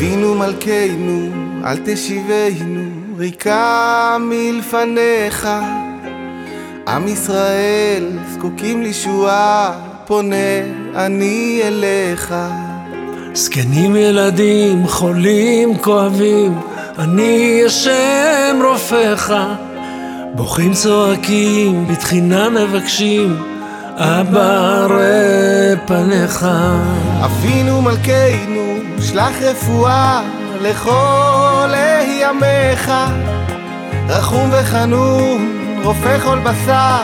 אבינו מלכנו, אל תשיבנו ריקה מלפניך. עם ישראל זקוקים לישועה, פונה אני אליך. זקנים ילדים, חולים, כואבים, אני השם רופאיך. בוכים צועקים, בתחינה מבקשים, אבא ראה פניך. אבינו מלכנו, שלח רפואה לכל ימיך. רחום וחנון, רופא כל בשר,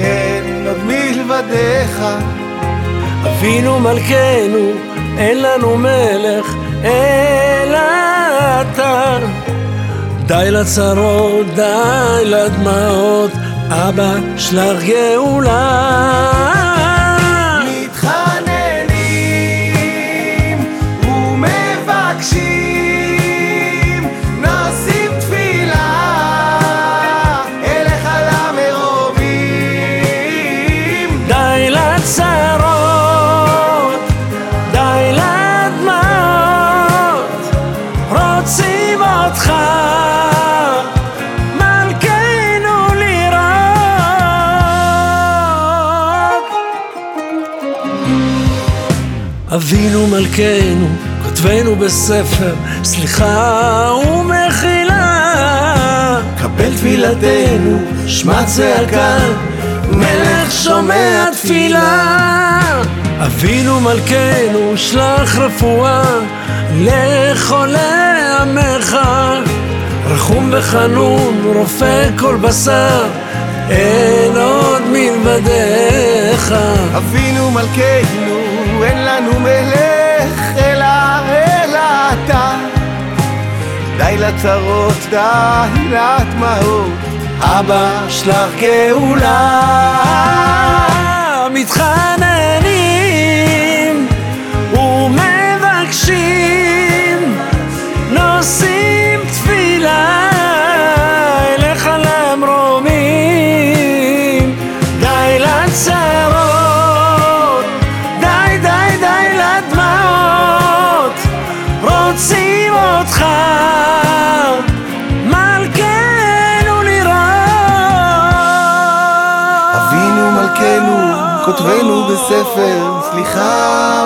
אין עוד מלבדיך. אבינו מלכנו, אין לנו מלך, אלא אתה. די לצרות, די לדמעות, אבא שלח גאולה. אבינו מלכנו, כותבנו בספר, סליחה ומחילה. קבל תפילתנו, שמע צעקה, מלך שומע תפילה. אבינו מלכנו, שלח רפואה לחולי עמך. רחום וחנון, רופא כל בשר, אין עוד מלבדיך. אבינו מלכנו, אין לנו מלך אלא אלא אתה. די לצרות, די לדמעות, אבא שלח גאולה מתחננים אותך מלכנו לראות אבינו מלכנו, כותבנו בספר, סליחה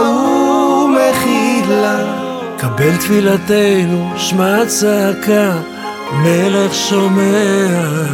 ומחילה. קבל תפילתנו, שמע צעקה, מלך שומע.